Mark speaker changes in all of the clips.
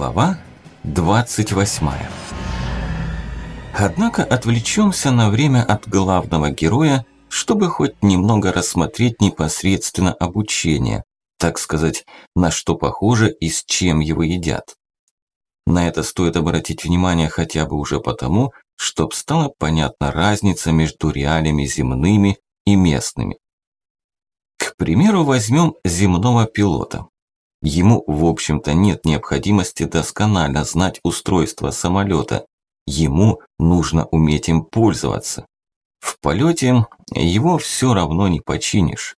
Speaker 1: Глава 28 Однако отвлечемся на время от главного героя, чтобы хоть немного рассмотреть непосредственно обучение, так сказать, на что похоже и с чем его едят. На это стоит обратить внимание хотя бы уже потому, чтоб стала понятна разница между реалиями земными и местными. К примеру, возьмем земного пилота. Ему, в общем-то, нет необходимости досконально знать устройство самолета. Ему нужно уметь им пользоваться. В полете его все равно не починишь.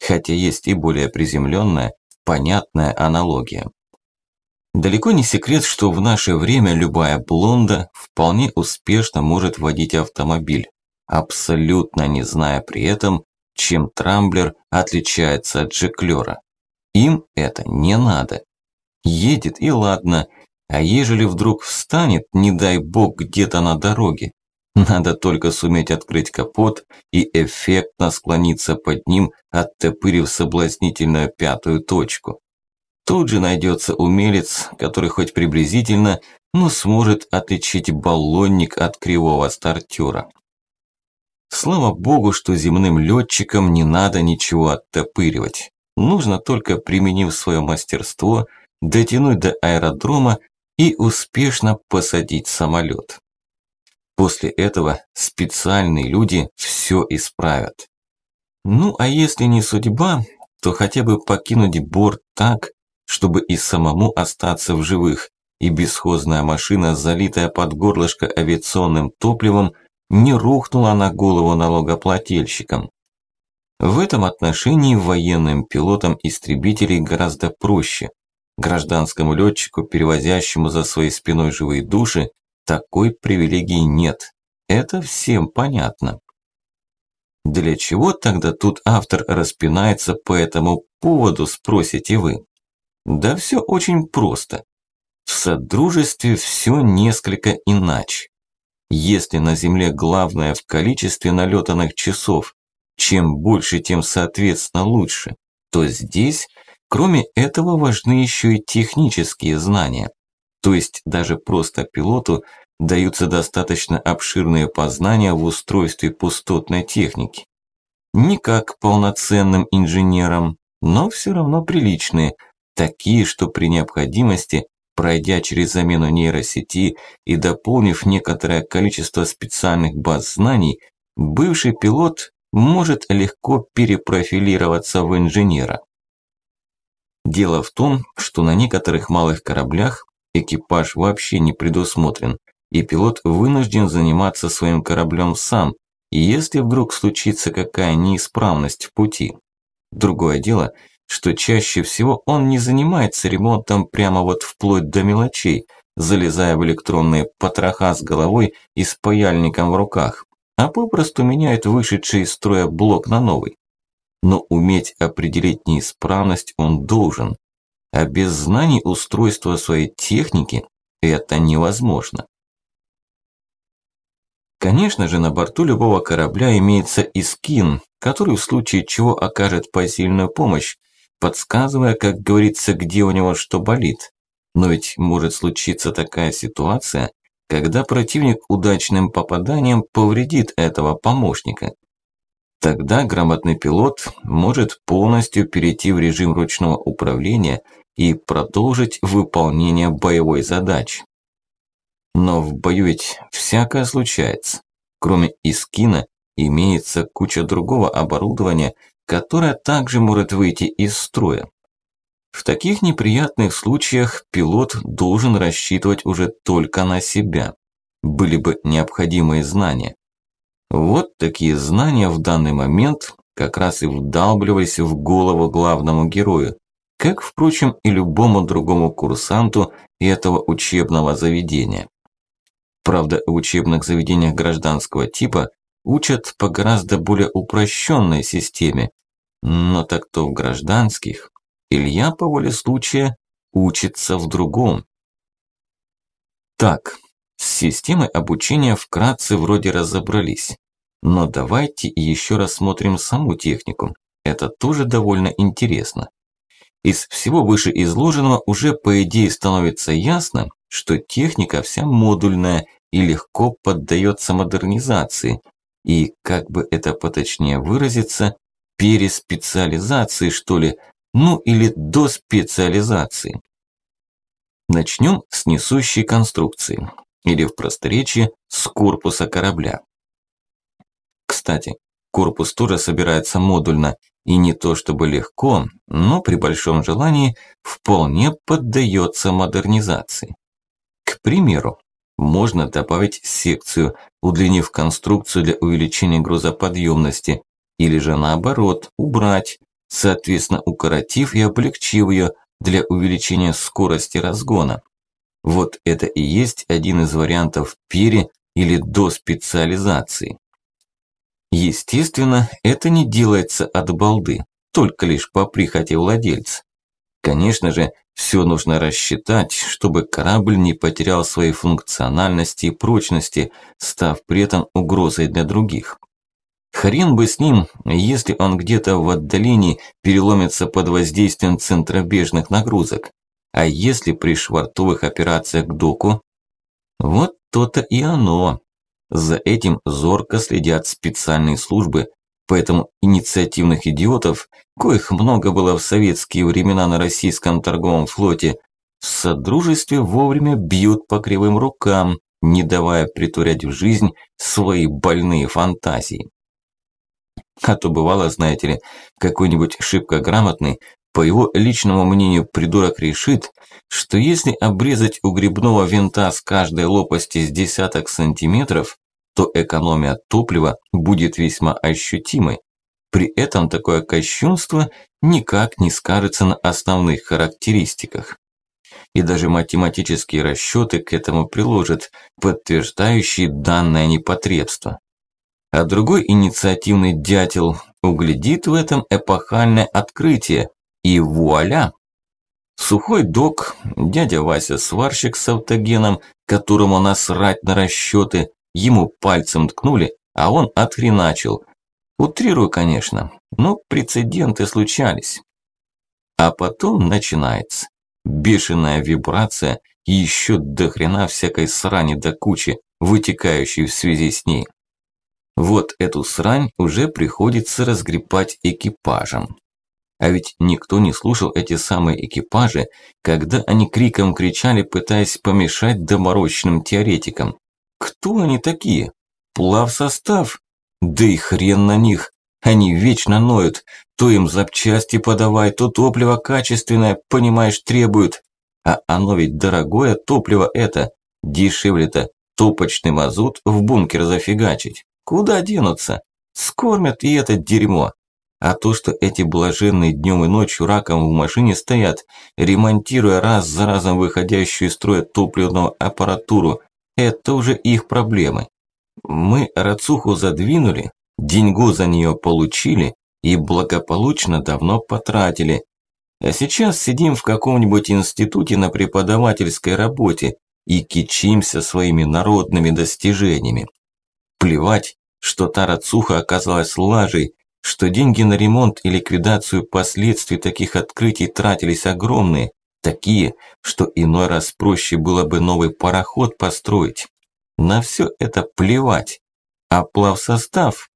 Speaker 1: Хотя есть и более приземленная, понятная аналогия. Далеко не секрет, что в наше время любая блонда вполне успешно может водить автомобиль, абсолютно не зная при этом, чем Трамблер отличается от Джеклера. Им это не надо. Едет и ладно, а ежели вдруг встанет, не дай бог, где-то на дороге, надо только суметь открыть капот и эффектно склониться под ним, оттопырив соблазнительную пятую точку. Тут же найдется умелец, который хоть приблизительно, но сможет отличить баллонник от кривого стартера. Слава богу, что земным летчикам не надо ничего оттопыривать. Нужно только, применив свое мастерство, дотянуть до аэродрома и успешно посадить самолет. После этого специальные люди все исправят. Ну а если не судьба, то хотя бы покинуть борт так, чтобы и самому остаться в живых, и бесхозная машина, залитая под горлышко авиационным топливом, не рухнула на голову налогоплательщикам. В этом отношении военным пилотам истребителей гораздо проще. Гражданскому летчику, перевозящему за своей спиной живые души, такой привилегии нет. Это всем понятно. Для чего тогда тут автор распинается по этому поводу, спросите вы? Да все очень просто. В Содружестве все несколько иначе. Если на Земле главное в количестве налетанных часов, чем больше, тем соответственно лучше, то здесь, кроме этого, важны еще и технические знания. То есть даже просто пилоту даются достаточно обширные познания в устройстве пустотной техники. Не как полноценным инженерам, но все равно приличные, такие, что при необходимости, пройдя через замену нейросети и дополнив некоторое количество специальных баз знаний, бывший пилот может легко перепрофилироваться в инженера. Дело в том, что на некоторых малых кораблях экипаж вообще не предусмотрен, и пилот вынужден заниматься своим кораблем сам, если вдруг случится какая неисправность в пути. Другое дело, что чаще всего он не занимается ремонтом прямо вот вплоть до мелочей, залезая в электронные потроха с головой и с паяльником в руках, а попросту меняет вышедший из строя блок на новый. Но уметь определить неисправность он должен, а без знаний устройства своей техники это невозможно. Конечно же, на борту любого корабля имеется и скин, который в случае чего окажет посильную помощь, подсказывая, как говорится, где у него что болит. Но ведь может случиться такая ситуация, когда противник удачным попаданием повредит этого помощника. Тогда грамотный пилот может полностью перейти в режим ручного управления и продолжить выполнение боевой задачи. Но в бою ведь всякое случается. Кроме искина имеется куча другого оборудования, которое также может выйти из строя. В таких неприятных случаях пилот должен рассчитывать уже только на себя. Были бы необходимые знания. Вот такие знания в данный момент как раз и вдалбливались в голову главному герою, как, впрочем, и любому другому курсанту этого учебного заведения. Правда, в учебных заведениях гражданского типа учат по гораздо более упрощенной системе, но так то в гражданских Илья по воле случая учится в другом. Так, с системой обучения вкратце вроде разобрались. Но давайте еще рассмотрим саму технику. Это тоже довольно интересно. Из всего вышеизложенного уже по идее становится ясно, что техника вся модульная и легко поддается модернизации, и, как бы это поточнее выразиться, переспециализации, что ли, ну или до специализации. Начнем с несущей конструкции, или в просторечии с корпуса корабля. Кстати, корпус тоже собирается модульно, и не то чтобы легко, но при большом желании вполне поддается модернизации. К примеру, можно добавить секцию, удлинив конструкцию для увеличения грузоподъемности, или же наоборот, убрать, соответственно укоротив и облегчив ее для увеличения скорости разгона. Вот это и есть один из вариантов пере- или доспециализации. Естественно, это не делается от балды, только лишь по прихоти владельца. Конечно же, все нужно рассчитать, чтобы корабль не потерял своей функциональности и прочности, став при этом угрозой для других. Хрен бы с ним, если он где-то в отдалении переломится под воздействием центробежных нагрузок. А если при швартовых операциях к доку? Вот то-то и оно. За этим зорко следят специальные службы, поэтому инициативных идиотов, коих много было в советские времена на российском торговом флоте, в Содружестве вовремя бьют по кривым рукам, не давая притворять в жизнь свои больные фантазии. А то бывало, знаете ли, какой-нибудь шибко грамотный, по его личному мнению, придурок решит, что если обрезать у грибного винта с каждой лопасти с десяток сантиметров, то экономия топлива будет весьма ощутимой. При этом такое кощунство никак не скажется на основных характеристиках. И даже математические расчеты к этому приложат, подтверждающие данное непотребство а другой инициативный дятел углядит в этом эпохальное открытие, и вуаля! Сухой док, дядя Вася сварщик с автогеном, которому насрать на расчеты, ему пальцем ткнули, а он отхреначил. Утрирую, конечно, но прецеденты случались. А потом начинается бешеная вибрация и еще до хрена всякой срани до кучи, вытекающей в связи с ней. Вот эту срань уже приходится разгребать экипажем. А ведь никто не слушал эти самые экипажи, когда они криком кричали, пытаясь помешать доморощенным теоретикам. Кто они такие? Плавсостав? Да и хрен на них. Они вечно ноют. То им запчасти подавай, то топливо качественное, понимаешь, требуют. А оно ведь дорогое топливо это. Дешевле-то топочный мазут в бункер зафигачить. Куда денутся? Скормят и это дерьмо. А то, что эти блаженные днем и ночью раком в машине стоят, ремонтируя раз за разом выходящую из строя топливную аппаратуру, это уже их проблемы. Мы рацуху задвинули, деньгу за нее получили и благополучно давно потратили. А сейчас сидим в каком-нибудь институте на преподавательской работе и кичимся своими народными достижениями. Плевать, что та рацуха оказалась лажей, что деньги на ремонт и ликвидацию последствий таких открытий тратились огромные, такие, что иной раз проще было бы новый пароход построить. На все это плевать. А плавсостав?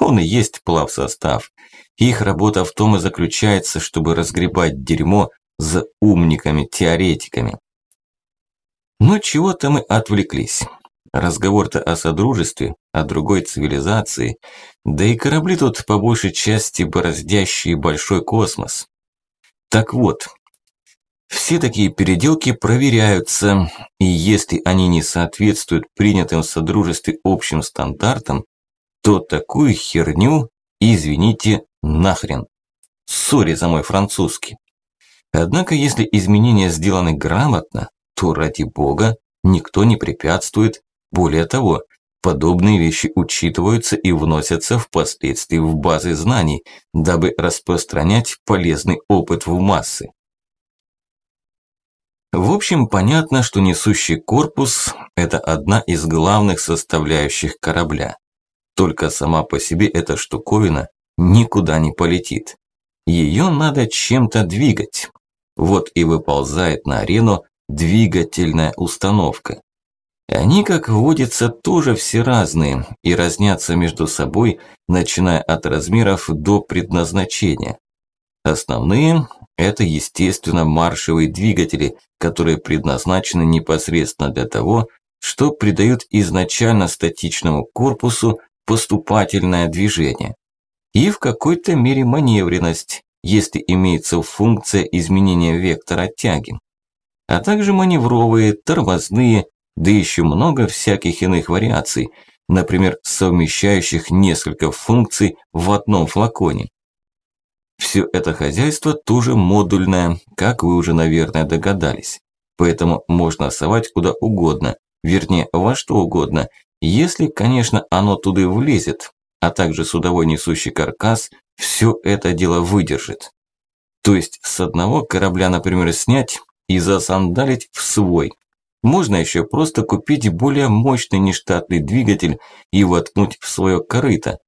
Speaker 1: Он и есть плавсостав. Их работа в том и заключается, чтобы разгребать дерьмо за умниками-теоретиками. Но чего-то мы отвлеклись. Разговор-то о содружестве, о другой цивилизации, да и корабли тут по большей части бороздящие большой космос. Так вот, все такие переделки проверяются, и если они не соответствуют принятым в Содружестве общим стандартам, то такую херню, извините, нахрен. Сори за мой французский. Однако, если изменения сделаны грамотно, то ради бога никто не препятствует более того, подобные вещи учитываются и вносятся впоследствии в базы знаний, дабы распространять полезный опыт в массы. В общем, понятно, что несущий корпус – это одна из главных составляющих корабля. Только сама по себе эта штуковина никуда не полетит. Ее надо чем-то двигать, Вот и выползает на арену двигательная установка. Они, как водится, тоже все разные и разнятся между собой, начиная от размеров до предназначения. Основные – это, естественно, маршевые двигатели, которые предназначены непосредственно для того, что придают изначально статичному корпусу поступательное движение. И в какой-то мере маневренность, если имеется функция изменения вектора тяги. А также маневровые, тормозные, да еще много всяких иных вариаций, например, совмещающих несколько функций в одном флаконе. Все это хозяйство тоже модульное, как вы уже, наверное, догадались. Поэтому можно совать куда угодно, вернее, во что угодно, если, конечно, оно туда и влезет, а также судовой несущий каркас все это дело выдержит. То есть с одного корабля, например, снять и засандалить в свой. Можно еще просто купить более мощный нештатный двигатель и воткнуть в свое корыто.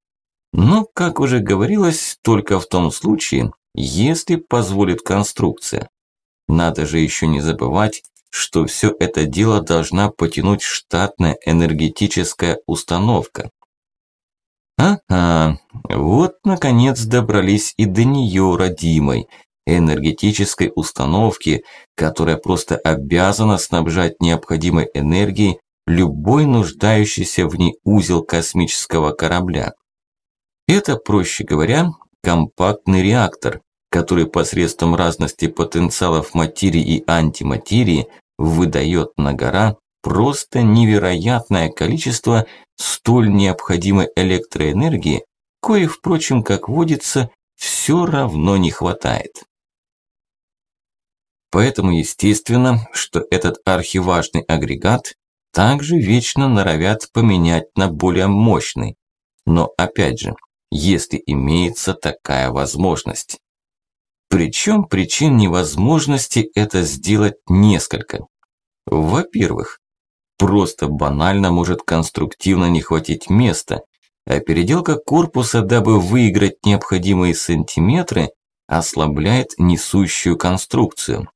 Speaker 1: Но, как уже говорилось, только в том случае, если позволит конструкция. Надо же еще не забывать, что все это дело должна потянуть штатная энергетическая установка. Ага, вот наконец добрались и до нее, родимой, энергетической установки, которая просто обязана снабжать необходимой энергией любой нуждающийся в ней узел космического корабля. Это, проще говоря, компактный реактор, который посредством разности потенциалов материи и антиматерии выдает на гора просто невероятное количество столь необходимой электроэнергии, кое, впрочем, как водится, все равно не хватает. Поэтому естественно, что этот архиважный агрегат также вечно норовят поменять на более мощный. Но опять же, если имеется такая возможность. Причем причин невозможности это сделать несколько. Во-первых, просто банально может конструктивно не хватить места, а переделка корпуса, дабы выиграть необходимые сантиметры, ослабляет несущую конструкцию.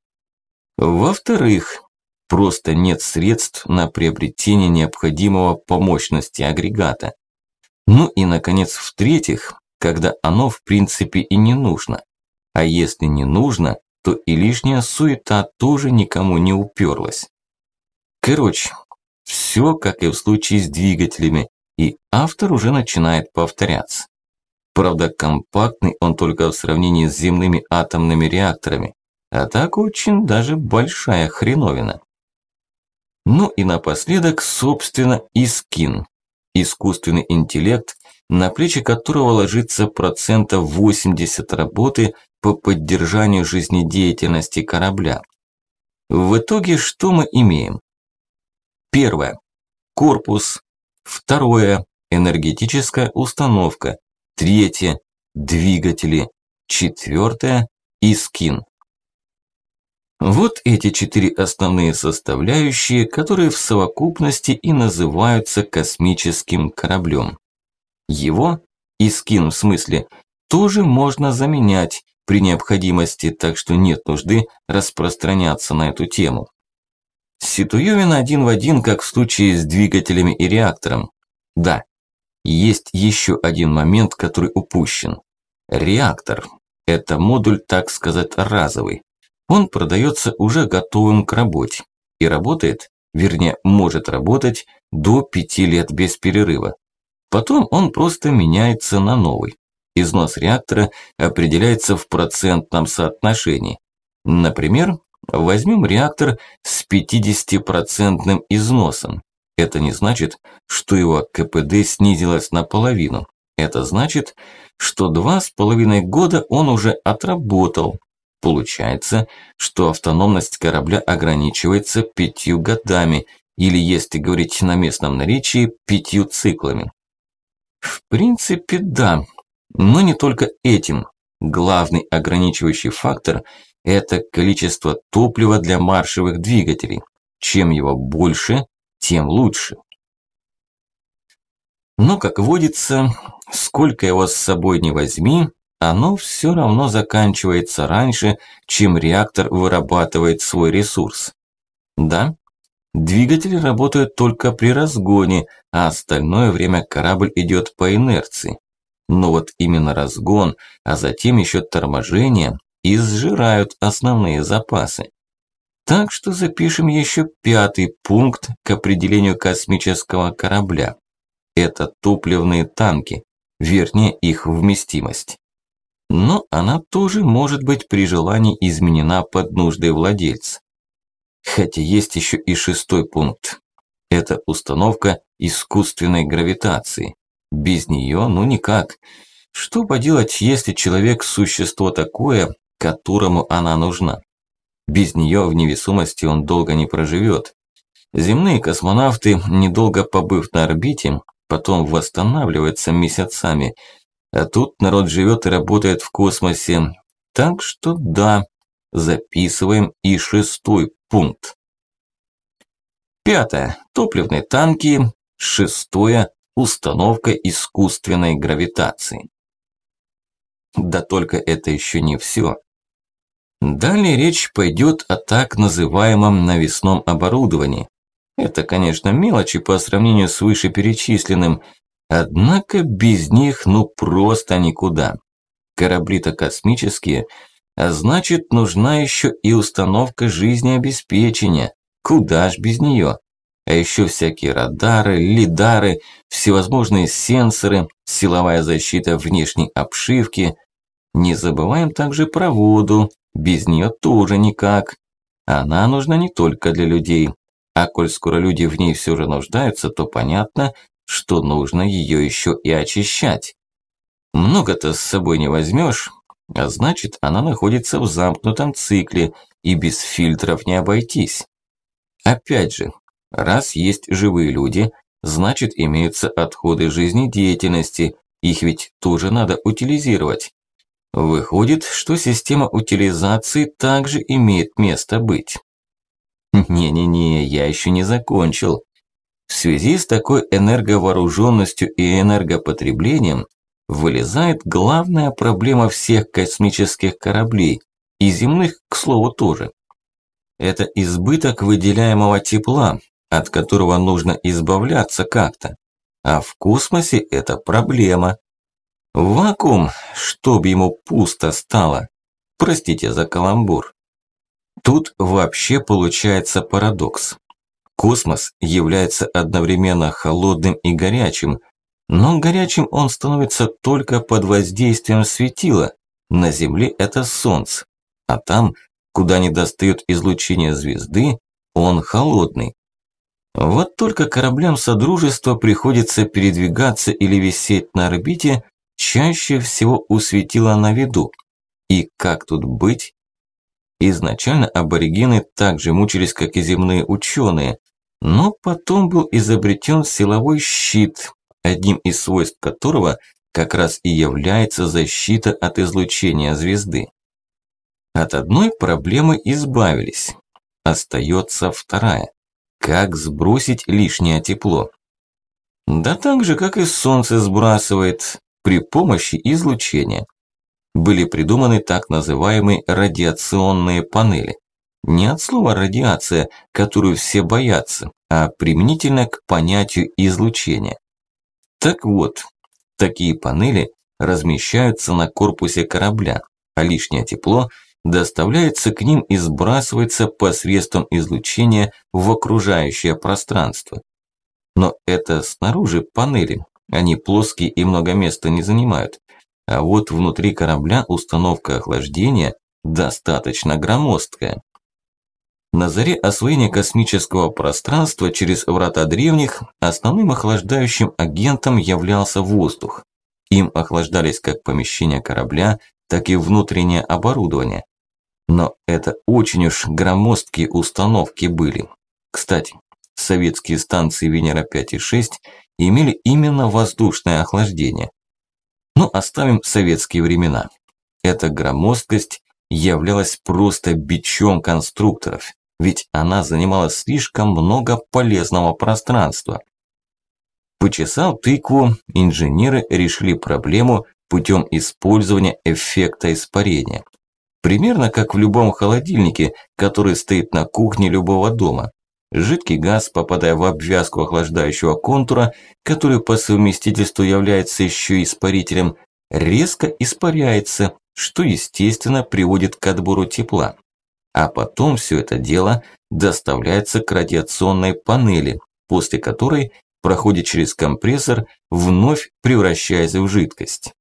Speaker 1: Во-вторых, просто нет средств на приобретение необходимого по мощности агрегата. Ну и, наконец, в-третьих, когда оно в принципе и не нужно. А если не нужно, то и лишняя суета тоже никому не уперлась. Короче, все как и в случае с двигателями, и автор уже начинает повторяться. Правда, компактный он только в сравнении с земными атомными реакторами, а так очень даже большая хреновина. Ну и напоследок, собственно, и скин. Искусственный интеллект, на плечи которого ложится процентов 80 работы по поддержанию жизнедеятельности корабля. В итоге что мы имеем? Первое. Корпус. Второе. Энергетическая установка. Третье. Двигатели. Четвертое. Искин. Вот эти четыре основные составляющие, которые в совокупности и называются космическим кораблем. Его, Искин в смысле, тоже можно заменять при необходимости, так что нет нужды распространяться на эту тему. Ситуевина один в один, как в случае с двигателями и реактором. Да, есть еще один момент, который упущен. Реактор – это модуль, так сказать, разовый. Он продается уже готовым к работе. И работает, вернее, может работать до 5 лет без перерыва. Потом он просто меняется на новый. Износ реактора определяется в процентном соотношении. Например, Возьмем реактор с 50% износом. Это не значит, что его КПД снизилось наполовину. Это значит, что два с половиной года он уже отработал. Получается, что автономность корабля ограничивается пятью годами, или, если говорить на местном наречии, пятью циклами. В принципе, да, но не только этим. Главный ограничивающий фактор – это количество топлива для маршевых двигателей. Чем его больше, тем лучше. Но, как водится, сколько его с собой не возьми, оно все равно заканчивается раньше, чем реактор вырабатывает свой ресурс. Да, двигатели работают только при разгоне, а остальное время корабль идет по инерции. Но вот именно разгон, а затем еще торможение, изжирают основные запасы. Так что запишем еще пятый пункт к определению космического корабля. Это топливные танки, вернее их вместимость. Но она тоже может быть при желании изменена под нужды владельца. Хотя есть еще и шестой пункт. Это установка искусственной гравитации. Без нее ну никак. Что поделать, если человек – существо такое, которому она нужна? Без нее в невесомости он долго не проживет. Земные космонавты, недолго побыв на орбите, потом восстанавливаются месяцами. А тут народ живет и работает в космосе. Так что да, записываем и шестой пункт. Пятое. Топливные танки. Шестое. Установка искусственной гравитации. Да только это еще не все. Далее речь пойдет о так называемом навесном оборудовании. Это, конечно, мелочи по сравнению с вышеперечисленным, однако без них ну просто никуда. Корабли-то космические, а значит нужна еще и установка жизнеобеспечения. Куда ж без нее? А еще всякие радары, лидары, всевозможные сенсоры, силовая защита внешней обшивки. Не забываем также про воду, без нее тоже никак. Она нужна не только для людей. А коль скоро люди в ней все же нуждаются, то понятно, что нужно ее еще и очищать. Много-то с собой не возьмешь, а значит она находится в замкнутом цикле и без фильтров не обойтись. Опять же, раз есть живые люди, значит имеются отходы жизнедеятельности, их ведь тоже надо утилизировать. Выходит, что система утилизации также имеет место быть. Не-не-не, я еще не закончил. В связи с такой энерговооруженностью и энергопотреблением вылезает главная проблема всех космических кораблей, и земных, к слову, тоже. Это избыток выделяемого тепла, от которого нужно избавляться как-то. А в космосе это проблема. Вакуум, чтоб ему пусто стало. Простите за каламбур. Тут вообще получается парадокс. Космос является одновременно холодным и горячим, но горячим он становится только под воздействием светила. На Земле это Солнце, а там, куда не достает излучение звезды, он холодный. Вот только кораблям Содружества приходится передвигаться или висеть на орбите чаще всего у светила на виду. И как тут быть? Изначально аборигены также мучились, как и земные ученые, но потом был изобретен силовой щит, одним из свойств которого как раз и является защита от излучения звезды. От одной проблемы избавились. Остается вторая. Как сбросить лишнее тепло? Да так же, как и солнце сбрасывает, при помощи излучения. Были придуманы так называемые радиационные панели. Не от слова радиация, которую все боятся, а применительно к понятию излучения. Так вот, такие панели размещаются на корпусе корабля, а лишнее тепло доставляется к ним и сбрасывается посредством излучения в окружающее пространство. Но это снаружи панели, они плоские и много места не занимают. А вот внутри корабля установка охлаждения достаточно громоздкая. На заре освоения космического пространства через врата древних основным охлаждающим агентом являлся воздух. Им охлаждались как помещения корабля, так и внутреннее оборудование. Но это очень уж громоздкие установки были. Кстати, советские станции Венера-5 и 6 имели именно воздушное охлаждение. Но ну, оставим советские времена. Эта громоздкость являлась просто бичом конструкторов, ведь она занимала слишком много полезного пространства. Почесал тыкву, инженеры решили проблему, путем использования эффекта испарения. Примерно как в любом холодильнике, который стоит на кухне любого дома. Жидкий газ, попадая в обвязку охлаждающего контура, который по совместительству является еще испарителем, резко испаряется, что естественно приводит к отбору тепла. А потом все это дело доставляется к радиационной панели, после которой проходит через компрессор, вновь превращаясь в жидкость.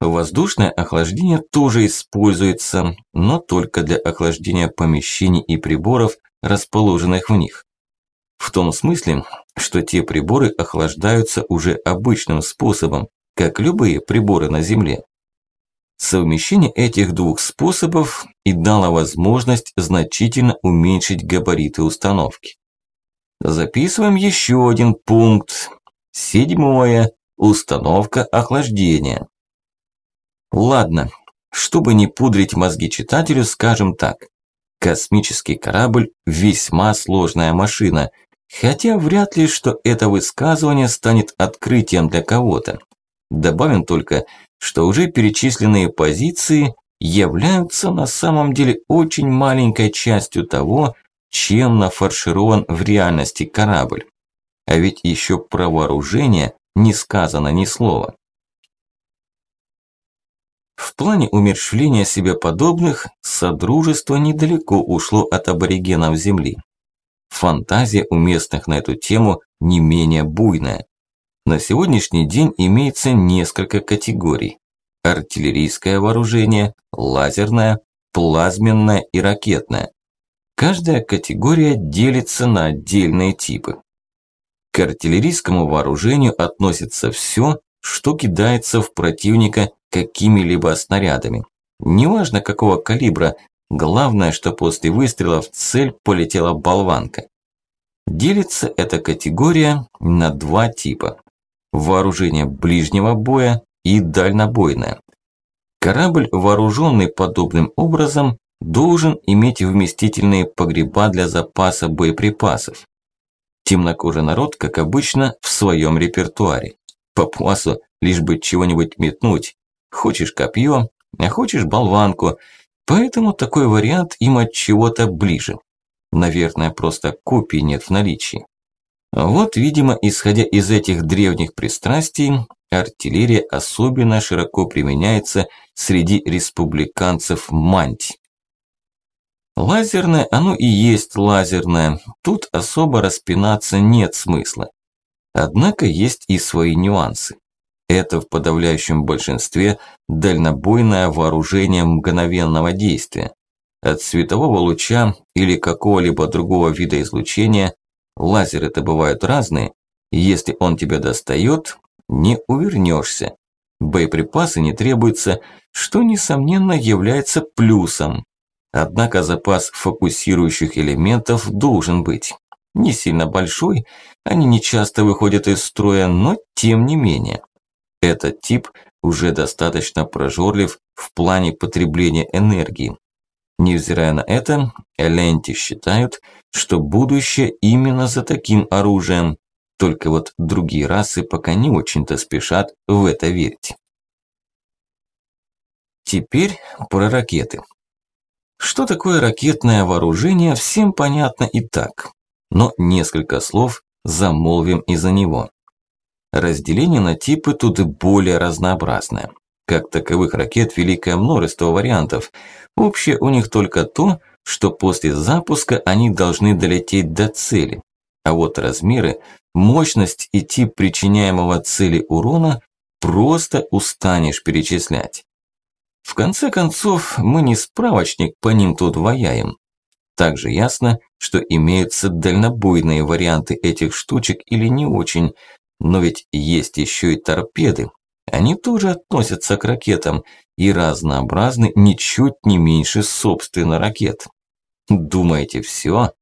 Speaker 1: Воздушное охлаждение тоже используется, но только для охлаждения помещений и приборов, расположенных в них. В том смысле, что те приборы охлаждаются уже обычным способом, как любые приборы на Земле. Совмещение этих двух способов и дало возможность значительно уменьшить габариты установки. Записываем еще один пункт. Седьмое. Установка охлаждения. Ладно, чтобы не пудрить мозги читателю, скажем так. Космический корабль – весьма сложная машина, хотя вряд ли, что это высказывание станет открытием для кого-то. Добавим только, что уже перечисленные позиции являются на самом деле очень маленькой частью того, чем нафарширован в реальности корабль. А ведь еще про вооружение не сказано ни слова. В плане умерщвления себе подобных Содружество недалеко ушло от аборигенов Земли. Фантазия у местных на эту тему не менее буйная. На сегодняшний день имеется несколько категорий. Артиллерийское вооружение, лазерное, плазменное и ракетное. Каждая категория делится на отдельные типы. К артиллерийскому вооружению относится все, что кидается в противника какими-либо снарядами. Неважно какого калибра, главное, что после выстрела в цель полетела болванка. Делится эта категория на два типа вооружение ближнего боя и дальнобойное. Корабль, вооруженный подобным образом, должен иметь вместительные погреба для запаса боеприпасов. Темнокожий народ, как обычно, в своем репертуаре. Папуасу лишь бы чего-нибудь метнуть. Хочешь копье, а хочешь болванку. Поэтому такой вариант им от чего-то ближе. Наверное, просто копий нет в наличии. Вот, видимо, исходя из этих древних пристрастий, артиллерия особенно широко применяется среди республиканцев манти. Лазерное, оно и есть лазерное, тут особо распинаться нет смысла. Однако есть и свои нюансы. Это в подавляющем большинстве дальнобойное вооружение мгновенного действия. От светового луча или какого-либо другого вида излучения Лазеры-то бывают разные, и если он тебя достает, не увернешься. Боеприпасы не требуются, что, несомненно, является плюсом. Однако запас фокусирующих элементов должен быть. Не сильно большой, они не часто выходят из строя, но тем не менее. Этот тип уже достаточно прожорлив в плане потребления энергии. Невзирая на это, Эленти считают, что будущее именно за таким оружием. Только вот другие расы пока не очень-то спешат в это верить. Теперь про ракеты. Что такое ракетное вооружение, всем понятно и так. Но несколько слов замолвим из-за него. Разделение на типы тут более разнообразное. Как таковых ракет великое множество вариантов. Общее у них только то, что после запуска они должны долететь до цели. А вот размеры, мощность и тип причиняемого цели урона просто устанешь перечислять. В конце концов, мы не справочник по ним тут ваяем. Также ясно, что имеются дальнобойные варианты этих штучек или не очень, но ведь есть еще и торпеды, они тоже относятся к ракетам и разнообразны ничуть не меньше собственно ракет. Думаете, все?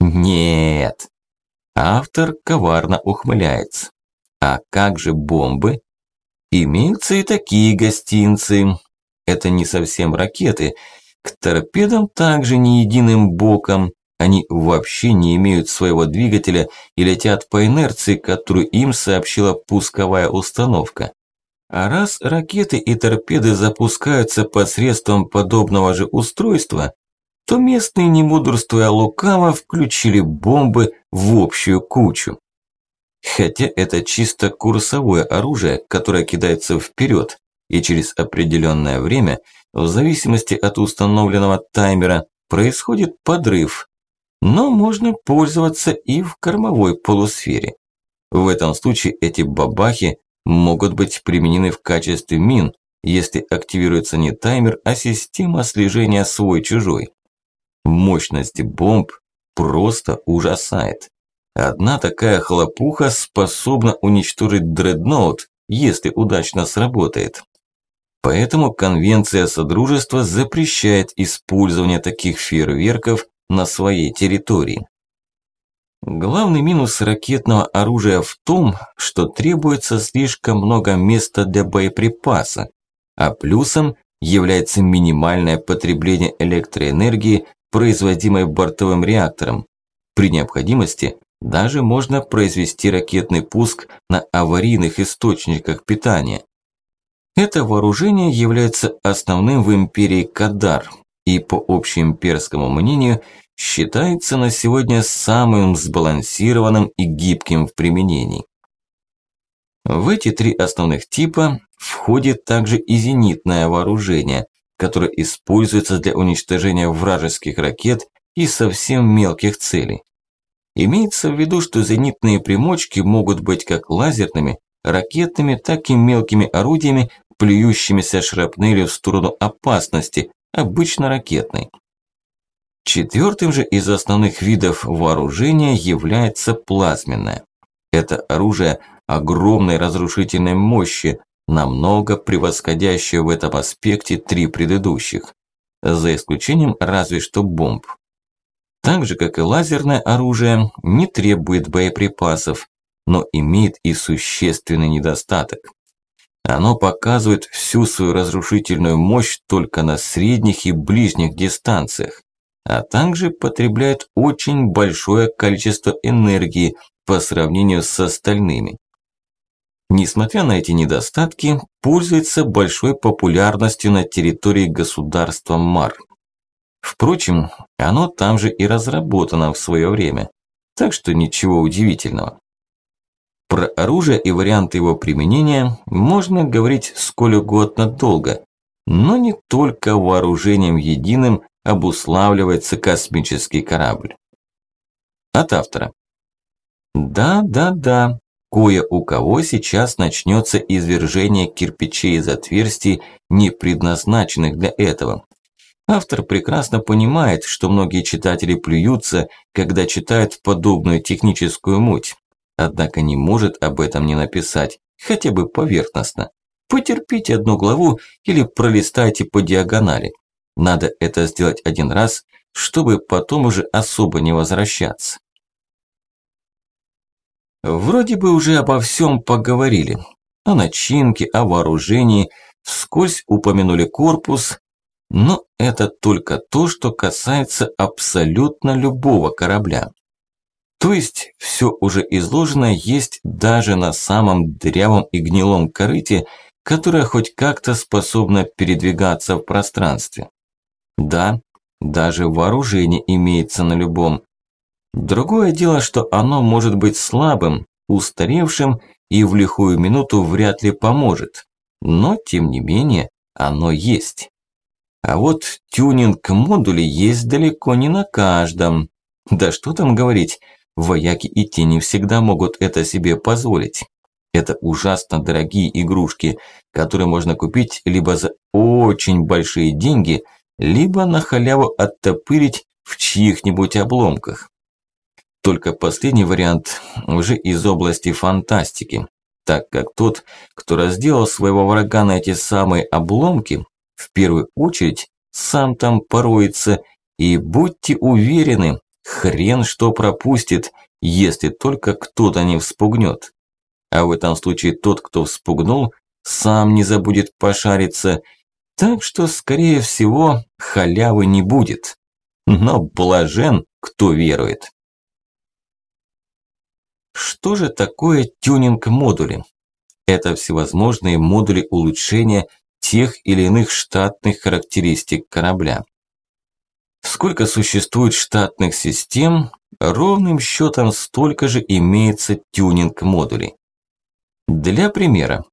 Speaker 1: Нет. Автор коварно ухмыляется. А как же бомбы? Имеются и такие гостинцы. Это не совсем ракеты. К торпедам также не единым боком. Они вообще не имеют своего двигателя и летят по инерции, которую им сообщила пусковая установка. А раз ракеты и торпеды запускаются посредством подобного же устройства, то местные, не мудрствуя лукаво, включили бомбы в общую кучу. Хотя это чисто курсовое оружие, которое кидается вперед, и через определенное время, в зависимости от установленного таймера, происходит подрыв. Но можно пользоваться и в кормовой полусфере. В этом случае эти бабахи могут быть применены в качестве мин, если активируется не таймер, а система слежения свой-чужой. Мощность бомб просто ужасает. Одна такая хлопуха способна уничтожить дредноут, если удачно сработает. Поэтому Конвенция Содружества запрещает использование таких фейерверков на своей территории. Главный минус ракетного оружия в том, что требуется слишком много места для боеприпаса, а плюсом является минимальное потребление электроэнергии, производимой бортовым реактором. При необходимости даже можно произвести ракетный пуск на аварийных источниках питания. Это вооружение является основным в империи Кадар и, по общеимперскому мнению, считается на сегодня самым сбалансированным и гибким в применении. В эти три основных типа входит также и зенитное вооружение, которое используется для уничтожения вражеских ракет и совсем мелких целей. Имеется в виду, что зенитные примочки могут быть как лазерными, ракетными, так и мелкими орудиями, плюющимися шрапнелью в сторону опасности, обычно ракетной. Четвертым же из основных видов вооружения является плазменное. Это оружие огромной разрушительной мощи, намного превосходящее в этом аспекте три предыдущих, за исключением разве что бомб. Так же, как и лазерное оружие, не требует боеприпасов, но имеет и существенный недостаток. Оно показывает всю свою разрушительную мощь только на средних и ближних дистанциях, а также потребляет очень большое количество энергии по сравнению с остальными. Несмотря на эти недостатки, пользуется большой популярностью на территории государства МАР. Впрочем, оно там же и разработано в свое время, так что ничего удивительного. Про оружие и варианты его применения можно говорить сколь угодно долго, но не только вооружением единым обуславливается космический корабль. От автора. Да-да-да, кое у кого сейчас начнется извержение кирпичей из отверстий, не предназначенных для этого. Автор прекрасно понимает, что многие читатели плюются, когда читают подобную техническую муть. Однако не может об этом не написать, хотя бы поверхностно. Потерпите одну главу или пролистайте по диагонали. Надо это сделать один раз, чтобы потом уже особо не возвращаться. Вроде бы уже обо всем поговорили. О начинке, о вооружении, вскользь упомянули корпус, но это только то, что касается абсолютно любого корабля. То есть все уже изложено есть даже на самом дрявом и гнилом корыте, которое хоть как-то способно передвигаться в пространстве. Да, даже вооружение имеется на любом. Другое дело, что оно может быть слабым, устаревшим и в лихую минуту вряд ли поможет. Но, тем не менее, оно есть. А вот тюнинг модулей есть далеко не на каждом. Да что там говорить, Вояки и те не всегда могут это себе позволить. Это ужасно дорогие игрушки, которые можно купить либо за очень большие деньги, либо на халяву оттопырить в чьих-нибудь обломках. Только последний вариант уже из области фантастики, так как тот, кто разделал своего врага на эти самые обломки, в первую очередь сам там пороется, и будьте уверены, Хрен что пропустит, если только кто-то не вспугнет. А в этом случае тот, кто вспугнул, сам не забудет пошариться. Так что, скорее всего, халявы не будет. Но блажен, кто верует. Что же такое тюнинг модули? Это всевозможные модули улучшения тех или иных штатных характеристик корабля. Сколько существует штатных систем, ровным счетом столько же имеется тюнинг-модулей. Для примера,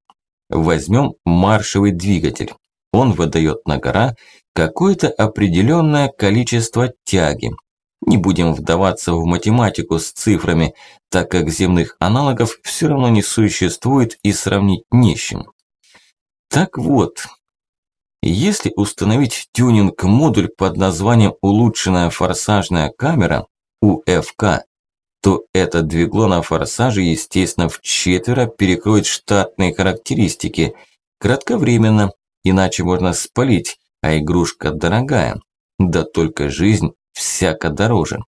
Speaker 1: возьмем маршевый двигатель. Он выдает на гора какое-то определенное количество тяги. Не будем вдаваться в математику с цифрами, так как земных аналогов все равно не существует и сравнить не с чем. Так вот, если установить тюнинг-модуль под названием «Улучшенная форсажная камера» УФК, то это двигло на форсаже, естественно, в четверо перекроет штатные характеристики, кратковременно, иначе можно спалить, а игрушка дорогая. Да только жизнь всяко дороже.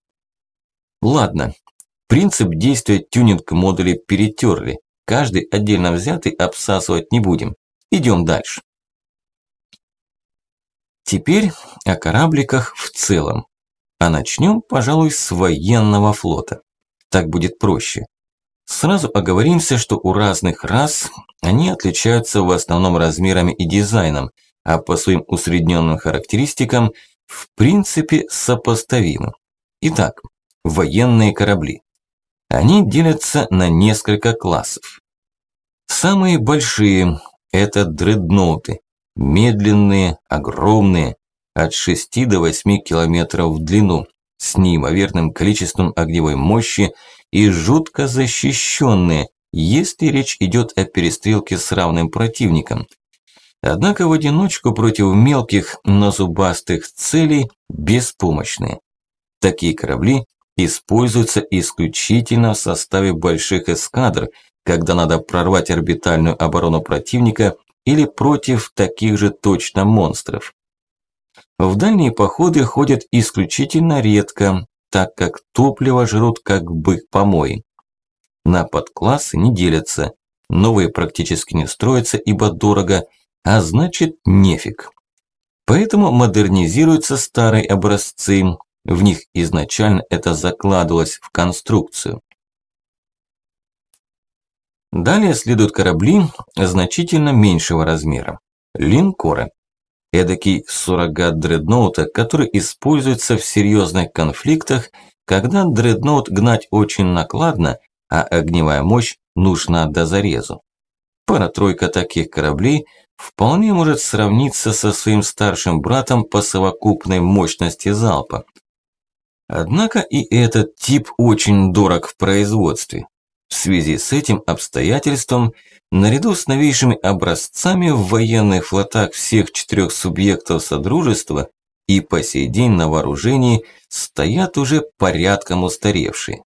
Speaker 1: Ладно, принцип действия тюнинг-модуля перетерли, каждый отдельно взятый обсасывать не будем. Идем дальше. Теперь о корабликах в целом. А начнем, пожалуй, с военного флота. Так будет проще. Сразу оговоримся, что у разных рас они отличаются в основном размерами и дизайном, а по своим усредненным характеристикам в принципе сопоставимы. Итак, военные корабли. Они делятся на несколько классов. Самые большие – это дредноуты, Медленные, огромные, от 6 до 8 километров в длину, с неимоверным количеством огневой мощи и жутко защищенные, если речь идет о перестрелке с равным противником. Однако в одиночку против мелких, но зубастых целей беспомощные. Такие корабли используются исключительно в составе больших эскадр, когда надо прорвать орбитальную оборону противника или против таких же точно монстров. В дальние походы ходят исключительно редко, так как топливо жрут как бык помой. На подклассы не делятся, новые практически не строятся, ибо дорого, а значит нефиг. Поэтому модернизируются старые образцы, в них изначально это закладывалось в конструкцию. Далее следуют корабли значительно меньшего размера. Линкоры. Эдакий суррогат дредноута, который используется в серьезных конфликтах, когда дредноут гнать очень накладно, а огневая мощь нужна до зарезу. Пара-тройка таких кораблей вполне может сравниться со своим старшим братом по совокупной мощности залпа. Однако и этот тип очень дорог в производстве. В связи с этим обстоятельством, наряду с новейшими образцами в военных флотах всех четырех субъектов Содружества и по сей день на вооружении стоят уже порядком устаревшие.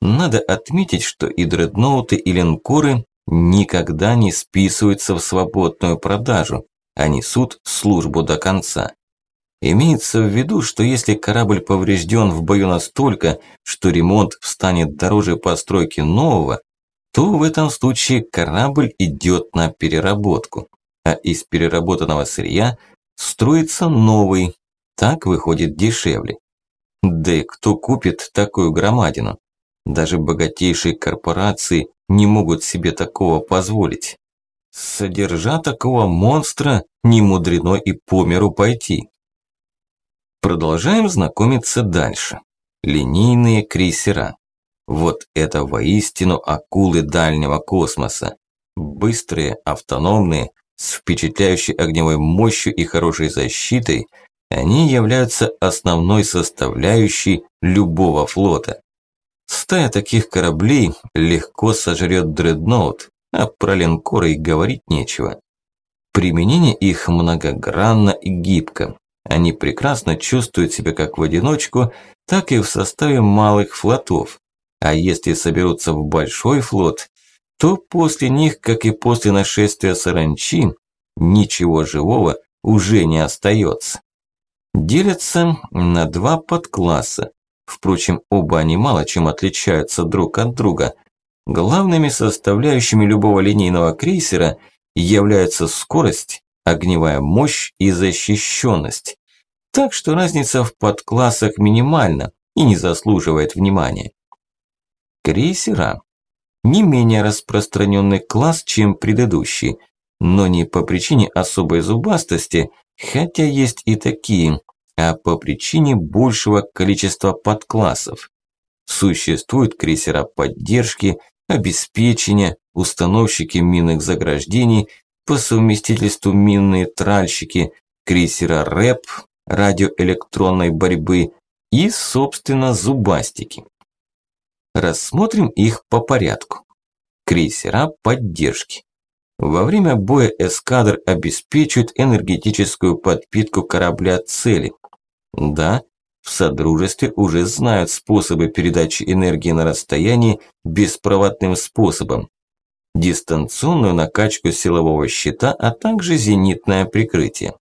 Speaker 1: Надо отметить, что и дредноуты, и линкоры никогда не списываются в свободную продажу, а несут службу до конца. Имеется в виду, что если корабль поврежден в бою настолько, что ремонт встанет дороже постройки нового, то в этом случае корабль идет на переработку, а из переработанного сырья строится новый, так выходит дешевле. Да и кто купит такую громадину? Даже богатейшие корпорации не могут себе такого позволить. Содержа такого монстра, не мудрено и по миру пойти. Продолжаем знакомиться дальше. Линейные крейсера. Вот это воистину акулы дальнего космоса. Быстрые, автономные, с впечатляющей огневой мощью и хорошей защитой, они являются основной составляющей любого флота. Стая таких кораблей легко сожрет дредноут, а про линкоры и говорить нечего. Применение их многогранно и гибко. Они прекрасно чувствуют себя как в одиночку, так и в составе малых флотов. А если соберутся в большой флот, то после них, как и после нашествия саранчи, ничего живого уже не остается. Делятся на два подкласса. Впрочем, оба они мало чем отличаются друг от друга. Главными составляющими любого линейного крейсера являются скорость, огневая мощь и защищенность. Так что разница в подклассах минимальна и не заслуживает внимания. Крейсера. не менее распространенный класс, чем предыдущий, но не по причине особой зубастости, хотя есть и такие, а по причине большего количества подклассов. Существуют крейсера поддержки, обеспечения, установщики минных заграждений, по совместительству минные тральщики, крейсера РЭП, радиоэлектронной борьбы и, собственно, зубастики. Рассмотрим их по порядку. Крейсера поддержки. Во время боя эскадр обеспечивают энергетическую подпитку корабля цели. Да, в Содружестве уже знают способы передачи энергии на расстоянии беспроводным способом. Дистанционную накачку силового щита, а также зенитное прикрытие.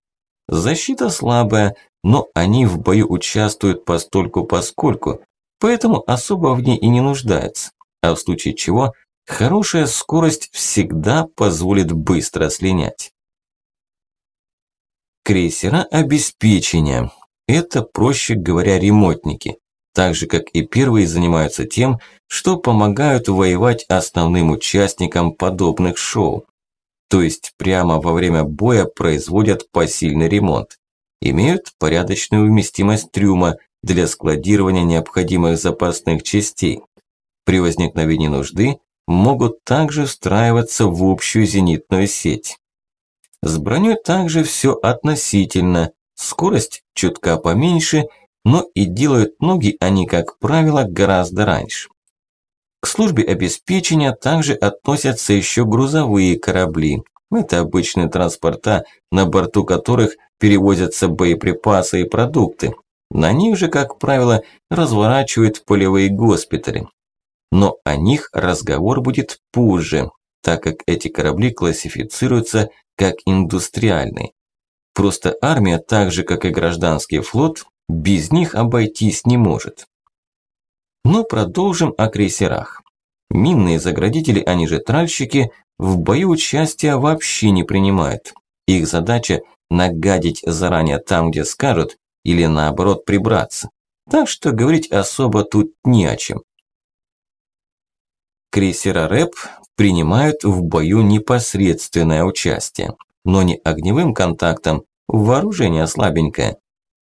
Speaker 1: Защита слабая, но они в бою участвуют постольку-поскольку, поэтому особо в ней и не нуждаются. А в случае чего, хорошая скорость всегда позволит быстро слинять. Крейсера обеспечения. Это, проще говоря, ремонтники. Так же, как и первые занимаются тем, что помогают воевать основным участникам подобных шоу. То есть прямо во время боя производят посильный ремонт. Имеют порядочную вместимость трюма для складирования необходимых запасных частей. При возникновении нужды могут также встраиваться в общую зенитную сеть. С броней также все относительно, скорость чутка поменьше, но и делают ноги они, как правило, гораздо раньше. К службе обеспечения также относятся еще грузовые корабли. Это обычные транспорта, на борту которых перевозятся боеприпасы и продукты. На них же, как правило, разворачивают полевые госпитали. Но о них разговор будет позже, так как эти корабли классифицируются как индустриальные. Просто армия, так же как и гражданский флот, без них обойтись не может. Но продолжим о крейсерах. Минные заградители, они же тральщики, в бою участия вообще не принимают. Их задача – нагадить заранее там, где скажут, или наоборот прибраться. Так что говорить особо тут не о чем. Крейсера РЭП принимают в бою непосредственное участие, но не огневым контактом, вооружение слабенькое.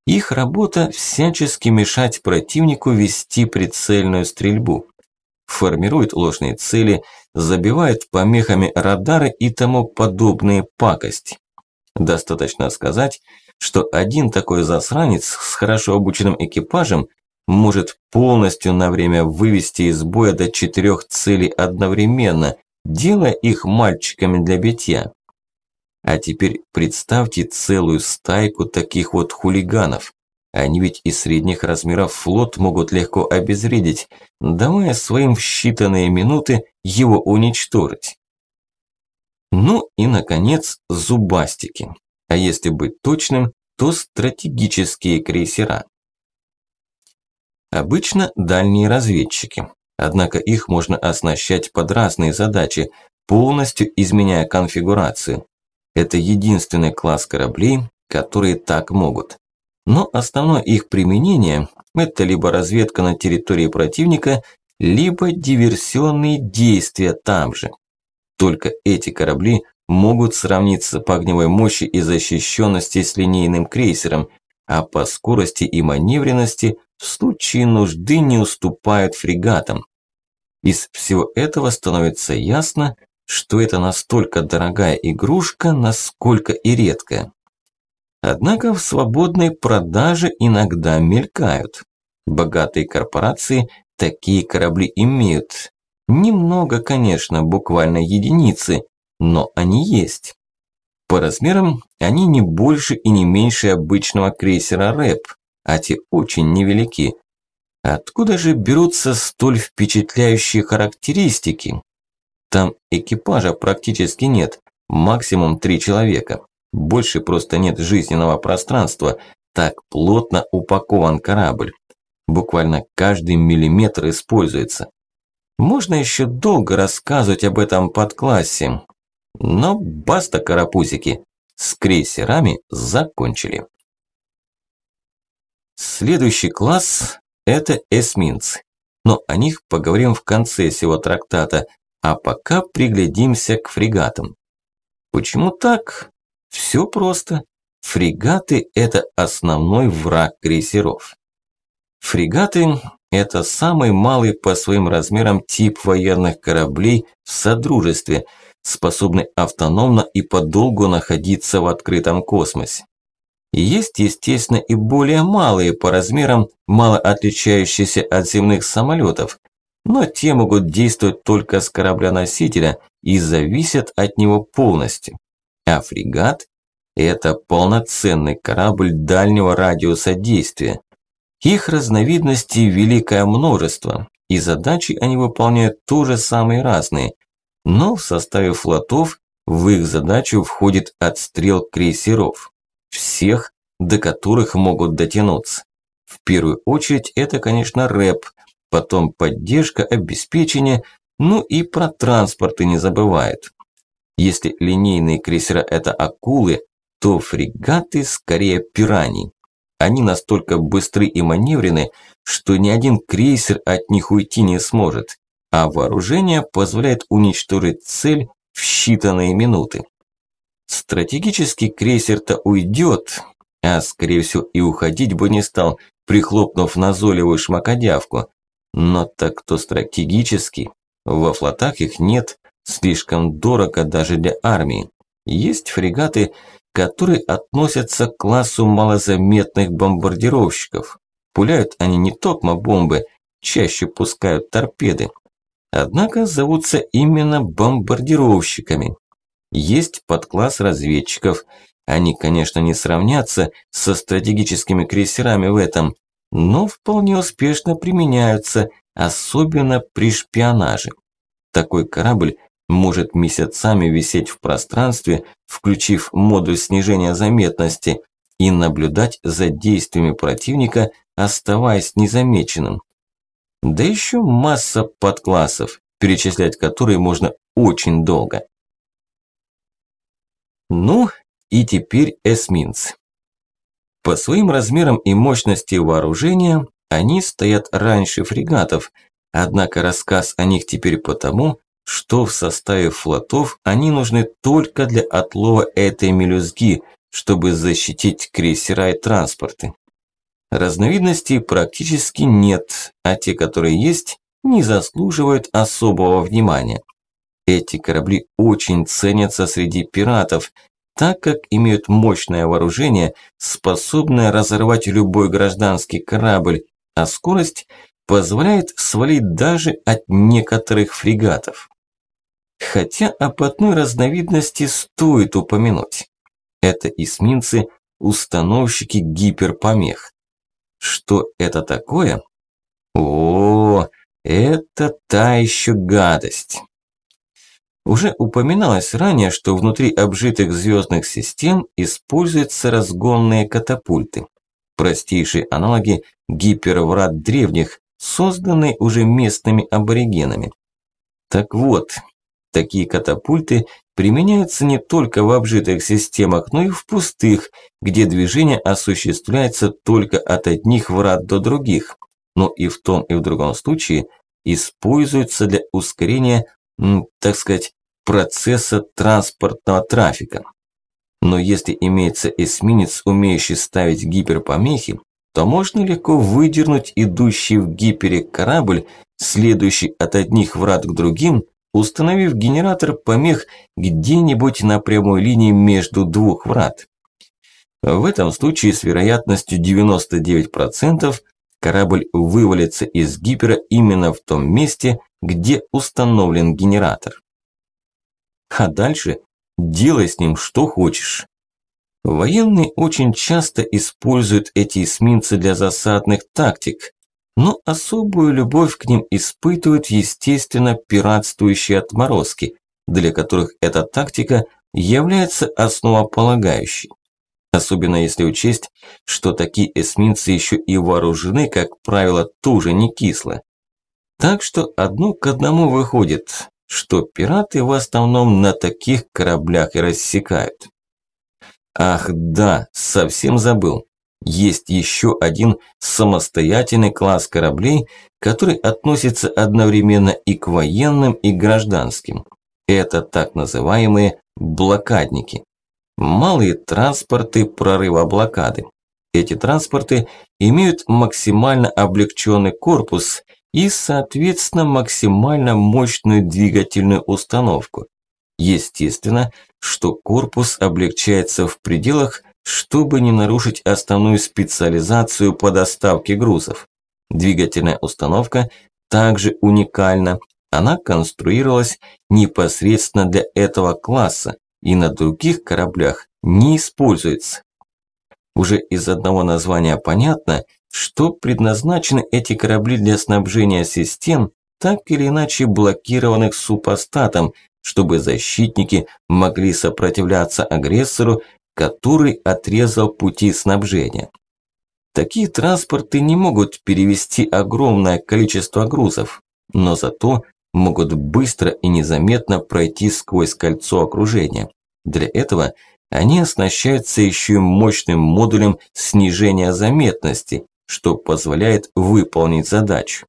Speaker 1: Их работа – всячески мешать противнику вести прицельную стрельбу. Формируют ложные цели, забивают помехами радары и тому подобные пакости. Достаточно сказать, что один такой засранец с хорошо обученным экипажем может полностью на время вывести из боя до четырех целей одновременно, делая их мальчиками для битья. А теперь представьте целую стайку таких вот хулиганов. Они ведь из средних размеров флот могут легко обезвредить, давая своим в считанные минуты его уничтожить. Ну и, наконец, зубастики. А если быть точным, то стратегические крейсера. Обычно дальние разведчики, однако их можно оснащать под разные задачи, полностью изменяя конфигурацию. Это единственный класс кораблей, которые так могут. Но основное их применение – это либо разведка на территории противника, либо диверсионные действия там же. Только эти корабли могут сравниться по огневой мощи и защищенности с линейным крейсером, а по скорости и маневренности в случае нужды не уступают фрегатам. Из всего этого становится ясно, что это настолько дорогая игрушка, насколько и редкая. Однако в свободной продаже иногда мелькают. Богатые корпорации такие корабли имеют. Немного, конечно, буквально единицы, но они есть. По размерам они не больше и не меньше обычного крейсера РЭП, а те очень невелики. Откуда же берутся столь впечатляющие характеристики? Там экипажа практически нет, максимум три человека. Больше просто нет жизненного пространства, так плотно упакован корабль. Буквально каждый миллиметр используется. Можно еще долго рассказывать об этом подклассе. Но баста, карапузики, с крейсерами закончили. Следующий класс – это эсминцы. Но о них поговорим в конце всего трактата, а пока приглядимся к фрегатам. Почему так? Все просто. Фрегаты – это основной враг крейсеров. Фрегаты – это самый малый по своим размерам тип военных кораблей в Содружестве, способный автономно и подолгу находиться в открытом космосе. Есть, естественно, и более малые по размерам, мало отличающиеся от земных самолетов, но те могут действовать только с корабля-носителя и зависят от него полностью. А фрегат – это полноценный корабль дальнего радиуса действия. Их разновидностей великое множество, и задачи они выполняют тоже самые разные, но в составе флотов в их задачу входит отстрел крейсеров всех, до которых могут дотянуться. В первую очередь это, конечно, рэп, потом поддержка, обеспечение, ну и про транспорты не забывает. Если линейные крейсера – это акулы, то фрегаты скорее пираньи. Они настолько быстры и маневрены, что ни один крейсер от них уйти не сможет, а вооружение позволяет уничтожить цель в считанные минуты. Стратегический крейсер-то уйдет, а скорее всего и уходить бы не стал, прихлопнув назойливую шмакодявку. Но так кто стратегический? Во флотах их нет, слишком дорого даже для армии. Есть фрегаты, которые относятся к классу малозаметных бомбардировщиков. Пуляют они не токмо бомбы, чаще пускают торпеды. Однако зовутся именно бомбардировщиками. Есть подкласс разведчиков. Они, конечно, не сравнятся со стратегическими крейсерами в этом, но вполне успешно применяются, особенно при шпионаже. Такой корабль может месяцами висеть в пространстве, включив модуль снижения заметности, и наблюдать за действиями противника, оставаясь незамеченным. Да еще масса подклассов, перечислять которые можно очень долго. Ну, и теперь эсминцы. По своим размерам и мощности вооружения они стоят раньше фрегатов, однако рассказ о них теперь потому, что в составе флотов они нужны только для отлова этой мелюзги, чтобы защитить крейсера и транспорты. Разновидностей практически нет, а те, которые есть, не заслуживают особого внимания. Эти корабли очень ценятся среди пиратов, так как имеют мощное вооружение, способное разорвать любой гражданский корабль, а скорость позволяет свалить даже от некоторых фрегатов. Хотя об одной разновидности стоит упомянуть. Это эсминцы, установщики гиперпомех. Что это такое? О, это та еще гадость. Уже упоминалось ранее, что внутри обжитых звездных систем используются разгонные катапульты. Простейшие аналоги гиперврат древних, созданные уже местными аборигенами. Так вот, такие катапульты применяются не только в обжитых системах, но и в пустых, где движение осуществляется только от одних врат до других, но и в том и в другом случае используются для ускорения так сказать, процесса транспортного трафика. Но если имеется эсминец, умеющий ставить гиперпомехи, то можно легко выдернуть идущий в гипере корабль, следующий от одних врат к другим, установив генератор помех где-нибудь на прямой линии между двух врат. В этом случае с вероятностью 99% корабль вывалится из гипера именно в том месте, где установлен генератор. А дальше делай с ним что хочешь. Военные очень часто используют эти эсминцы для засадных тактик, но особую любовь к ним испытывают, естественно, пиратствующие отморозки, для которых эта тактика является основополагающей. Особенно если учесть, что такие эсминцы еще и вооружены, как правило, тоже не кисло. Так что одно к одному выходит, что пираты в основном на таких кораблях и рассекают. Ах да, совсем забыл. есть еще один самостоятельный класс кораблей, который относится одновременно и к военным, и к гражданским. Это так называемые блокадники. Малые транспорты прорыва блокады. Эти транспорты имеют максимально облегченный корпус и, соответственно, максимально мощную двигательную установку. Естественно, что корпус облегчается в пределах, чтобы не нарушить основную специализацию по доставке грузов. Двигательная установка также уникальна. Она конструировалась непосредственно для этого класса и на других кораблях не используется. Уже из одного названия понятно, что предназначены эти корабли для снабжения систем, так или иначе блокированных супостатом, чтобы защитники могли сопротивляться агрессору, который отрезал пути снабжения. Такие транспорты не могут перевести огромное количество грузов, но зато могут быстро и незаметно пройти сквозь кольцо окружения. Для этого они оснащаются еще и мощным модулем снижения заметности, что позволяет выполнить задачу.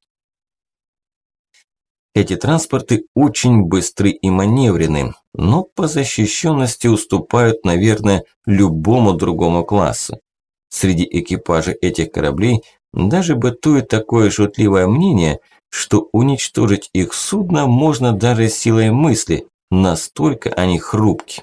Speaker 1: Эти транспорты очень быстры и маневренны, но по защищенности уступают, наверное, любому другому классу. Среди экипажа этих кораблей даже бытует такое шутливое мнение, что уничтожить их судно можно даже силой мысли, настолько они хрупки.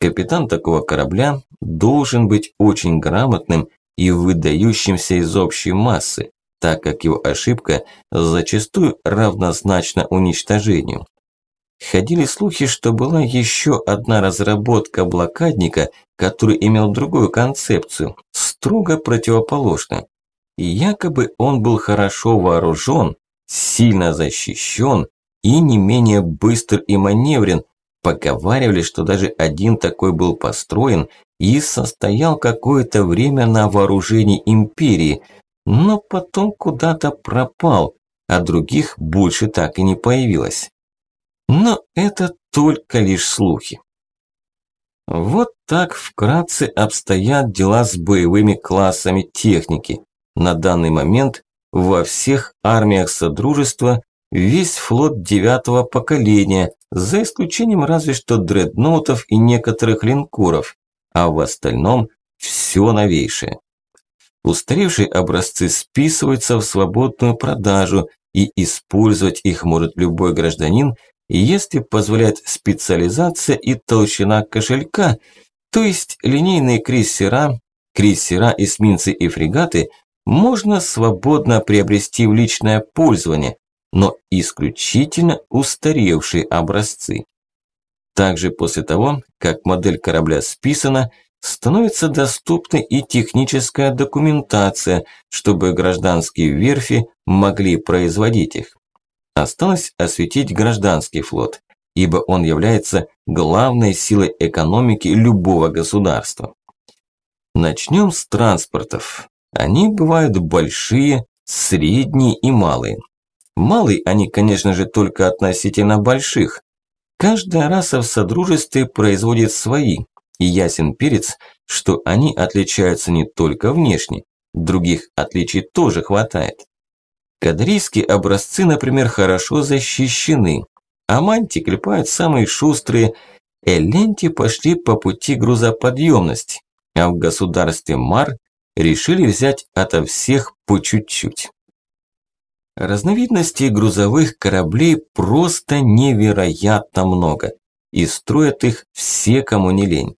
Speaker 1: Капитан такого корабля должен быть очень грамотным и выдающимся из общей массы, так как его ошибка зачастую равнозначна уничтожению. Ходили слухи, что была еще одна разработка блокадника, который имел другую концепцию, строго противоположную. И якобы он был хорошо вооружен, сильно защищен и не менее быстр и маневрен, Поговаривали, что даже один такой был построен и состоял какое-то время на вооружении империи, но потом куда-то пропал, а других больше так и не появилось. Но это только лишь слухи. Вот так вкратце обстоят дела с боевыми классами техники. На данный момент во всех армиях Содружества весь флот девятого поколения, за исключением разве что дредноутов и некоторых линкоров, а в остальном все новейшее. Устаревшие образцы списываются в свободную продажу, и использовать их может любой гражданин, если позволяет специализация и толщина кошелька, то есть линейные крейсера, крейсера, эсминцы и фрегаты можно свободно приобрести в личное пользование, но исключительно устаревшие образцы. Также после того, как модель корабля списана, становится доступна и техническая документация, чтобы гражданские верфи могли производить их. Осталось осветить гражданский флот, ибо он является главной силой экономики любого государства. Начнем с транспортов. Они бывают большие, средние и малые. Малые они, конечно же, только относительно больших. Каждая раса в Содружестве производит свои, и ясен перец, что они отличаются не только внешне, других отличий тоже хватает. Кадрийские образцы, например, хорошо защищены, а манти клепают самые шустрые, эленти пошли по пути грузоподъемности, а в государстве Мар решили взять ото всех по чуть-чуть. Разновидностей грузовых кораблей просто невероятно много, и строят их все, кому не лень.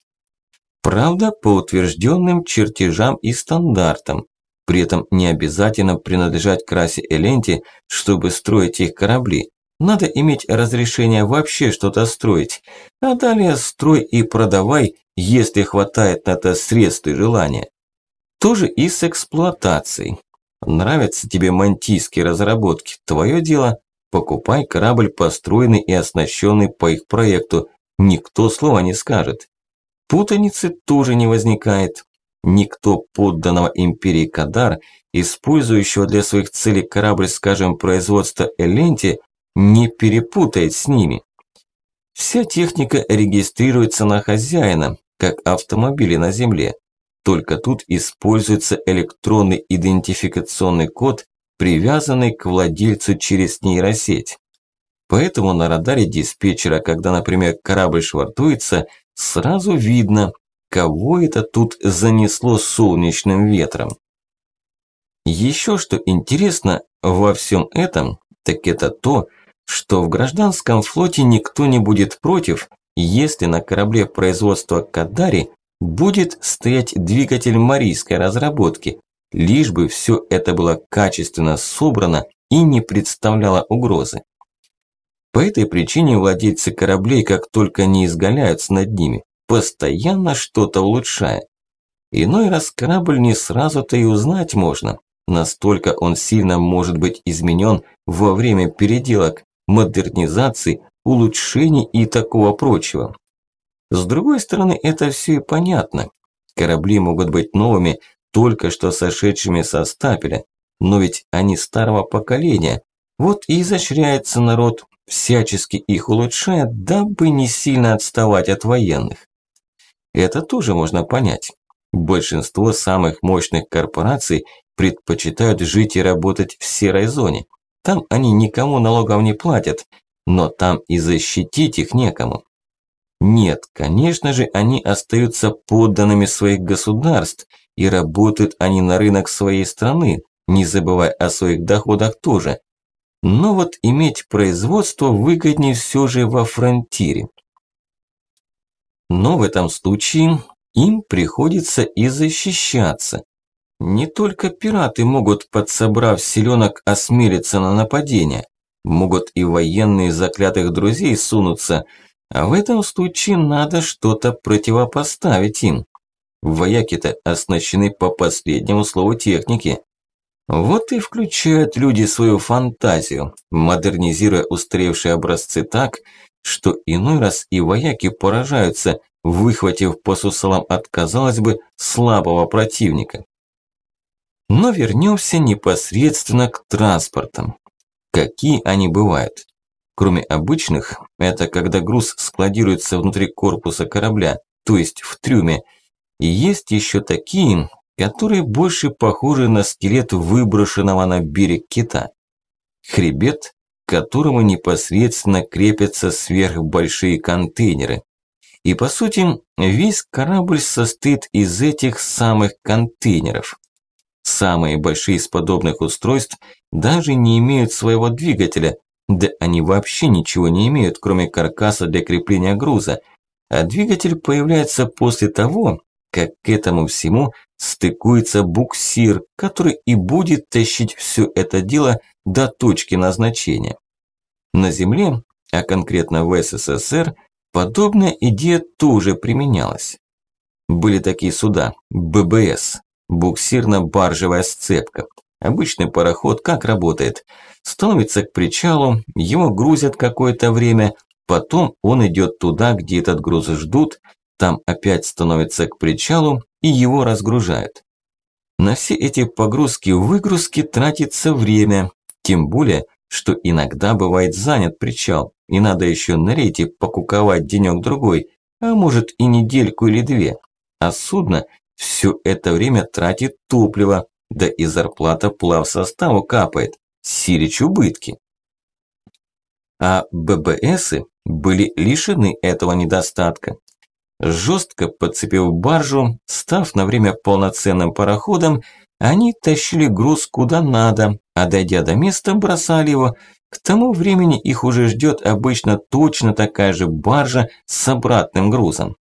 Speaker 1: Правда, по утвержденным чертежам и стандартам. При этом не обязательно принадлежать к расе Эленти, чтобы строить их корабли. Надо иметь разрешение вообще что-то строить, а далее строй и продавай, если хватает на это средств и желания. Тоже и с эксплуатацией. Нравятся тебе мантийские разработки? Твое дело. Покупай корабль, построенный и оснащенный по их проекту. Никто слова не скажет. Путаницы тоже не возникает. Никто подданного империи Кадар, использующего для своих целей корабль, скажем, производства Эленти, не перепутает с ними. Вся техника регистрируется на хозяина, как автомобили на земле. Только тут используется электронный идентификационный код, привязанный к владельцу через нейросеть. Поэтому на радаре диспетчера, когда, например, корабль швартуется, сразу видно, кого это тут занесло солнечным ветром. Еще что интересно во всем этом, так это то, что в гражданском флоте никто не будет против, если на корабле производства Кадари будет стоять двигатель марийской разработки, лишь бы все это было качественно собрано и не представляло угрозы. По этой причине владельцы кораблей как только не изгаляются над ними, постоянно что-то улучшая. Иной раз корабль не сразу-то и узнать можно, настолько он сильно может быть изменен во время переделок, модернизаций, улучшений и такого прочего. С другой стороны, это все и понятно. Корабли могут быть новыми, только что сошедшими со стапеля, но ведь они старого поколения. Вот и изощряется народ, всячески их улучшая, дабы не сильно отставать от военных. Это тоже можно понять. Большинство самых мощных корпораций предпочитают жить и работать в серой зоне. Там они никому налогов не платят, но там и защитить их некому. Нет, конечно же, они остаются подданными своих государств, и работают они на рынок своей страны, не забывая о своих доходах тоже. Но вот иметь производство выгоднее все же во фронтире. Но в этом случае им приходится и защищаться. Не только пираты могут, подсобрав селенок, осмелиться на нападение. Могут и военные заклятых друзей сунуться, а в этом случае надо что-то противопоставить им. Вояки-то оснащены по последнему слову техники. Вот и включают люди свою фантазию, модернизируя устаревшие образцы так, что иной раз и вояки поражаются, выхватив по сусалам от, казалось бы, слабого противника. Но вернемся непосредственно к транспортам. Какие они бывают? Кроме обычных, это когда груз складируется внутри корпуса корабля, то есть в трюме, и есть еще такие, которые больше похожи на скелет выброшенного на берег кита. Хребет, к которому непосредственно крепятся сверхбольшие контейнеры. И по сути, весь корабль состоит из этих самых контейнеров. Самые большие из подобных устройств даже не имеют своего двигателя, да они вообще ничего не имеют, кроме каркаса для крепления груза. А двигатель появляется после того, как к этому всему стыкуется буксир, который и будет тащить все это дело до точки назначения. На Земле, а конкретно в СССР, подобная идея тоже применялась. Были такие суда, ББС, буксирно-баржевая сцепка. Обычный пароход как работает? Становится к причалу, его грузят какое-то время, потом он идет туда, где этот груз ждут, там опять становится к причалу и его разгружают. На все эти погрузки-выгрузки тратится время, тем более, что иногда бывает занят причал, и надо еще на рейде покуковать денек-другой, а может и недельку или две. А судно все это время тратит топливо, да и зарплата плавсоставу капает, сирич убытки. А ББСы были лишены этого недостатка. Жестко подцепив баржу, став на время полноценным пароходом, они тащили груз куда надо, а дойдя до места, бросали его. К тому времени их уже ждет обычно точно такая же баржа с обратным грузом.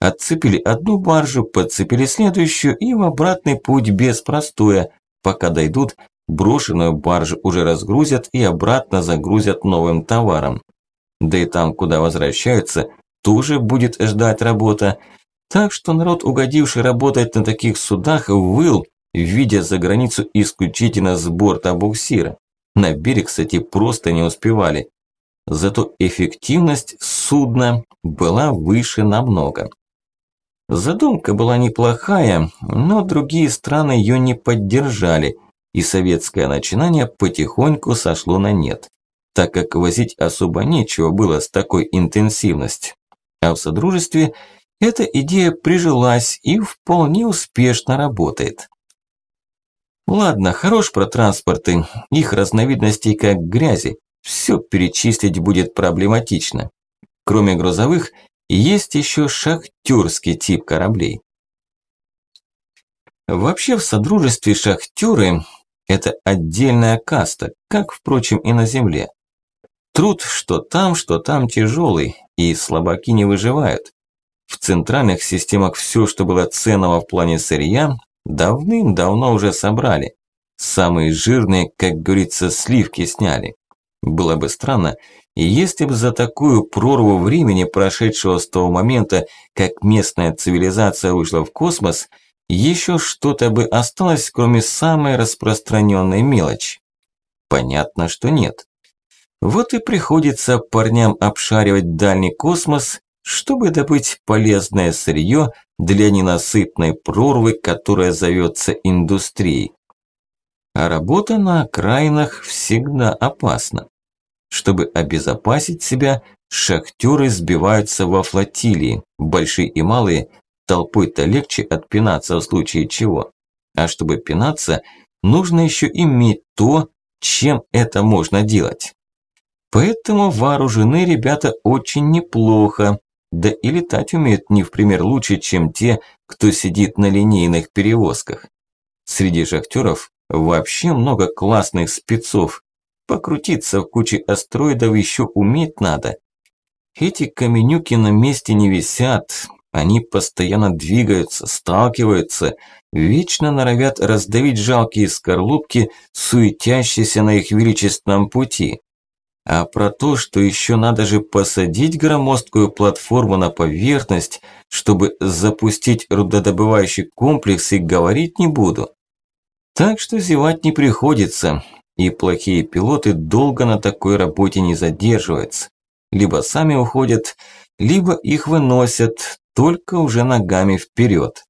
Speaker 1: Отцепили одну баржу, подцепили следующую и в обратный путь без простоя. Пока дойдут, брошенную баржу уже разгрузят и обратно загрузят новым товаром. Да и там, куда возвращаются, тоже будет ждать работа. Так что народ, угодивший работать на таких судах, выл, видя за границу исключительно с борта буксира. На берег, кстати, просто не успевали. Зато эффективность судна была выше намного. Задумка была неплохая, но другие страны ее не поддержали, и советское начинание потихоньку сошло на нет, так как возить особо нечего было с такой интенсивностью. А в Содружестве Эта идея прижилась и вполне успешно работает. Ладно, хорош про транспорты, их разновидностей как грязи, все перечислить будет проблематично. Кроме грузовых, есть еще шахтерский тип кораблей. Вообще в Содружестве шахтеры – это отдельная каста, как, впрочем, и на Земле. Труд что там, что там тяжелый, и слабаки не выживают. В центральных системах все, что было ценного в плане сырья, давным-давно уже собрали. Самые жирные, как говорится, сливки сняли. Было бы странно, если бы за такую прорву времени, прошедшего с того момента, как местная цивилизация вышла в космос, еще что-то бы осталось, кроме самой распространенной мелочи. Понятно, что нет. Вот и приходится парням обшаривать дальний космос, чтобы добыть полезное сырье для ненасытной прорвы, которая зовется индустрией. А работа на окраинах всегда опасна. Чтобы обезопасить себя, шахтеры сбиваются во флотилии, большие и малые, толпой-то легче отпинаться в случае чего. А чтобы пинаться, нужно еще иметь то, чем это можно делать. Поэтому вооружены ребята очень неплохо, да и летать умеют не в пример лучше, чем те, кто сидит на линейных перевозках. Среди шахтеров вообще много классных спецов. Покрутиться в куче астероидов еще уметь надо. Эти каменюки на месте не висят, они постоянно двигаются, сталкиваются, вечно норовят раздавить жалкие скорлупки, суетящиеся на их величественном пути. А про то, что еще надо же посадить громоздкую платформу на поверхность, чтобы запустить рудодобывающий комплекс и говорить не буду. Так что зевать не приходится, и плохие пилоты долго на такой работе не задерживаются. Либо сами уходят, либо их выносят, только уже ногами вперед.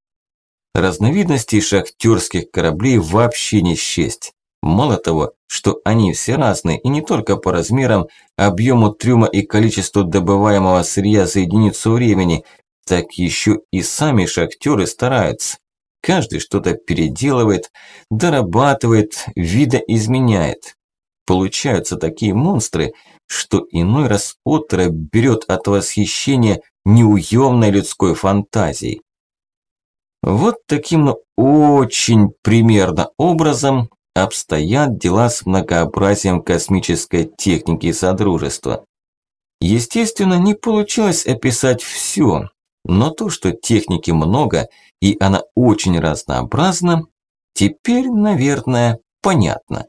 Speaker 1: Разновидностей шахтерских кораблей вообще не счесть. Мало того, что они все разные, и не только по размерам, объему трюма и количеству добываемого сырья за единицу времени, так еще и сами шахтеры стараются. Каждый что-то переделывает, дорабатывает, видоизменяет. Получаются такие монстры, что иной раз отрыв берет от восхищения неуемной людской фантазией. Вот таким очень примерно образом обстоят дела с многообразием космической техники Содружества. Естественно, не получилось описать все, но то, что техники много и она очень разнообразна, теперь, наверное, понятно.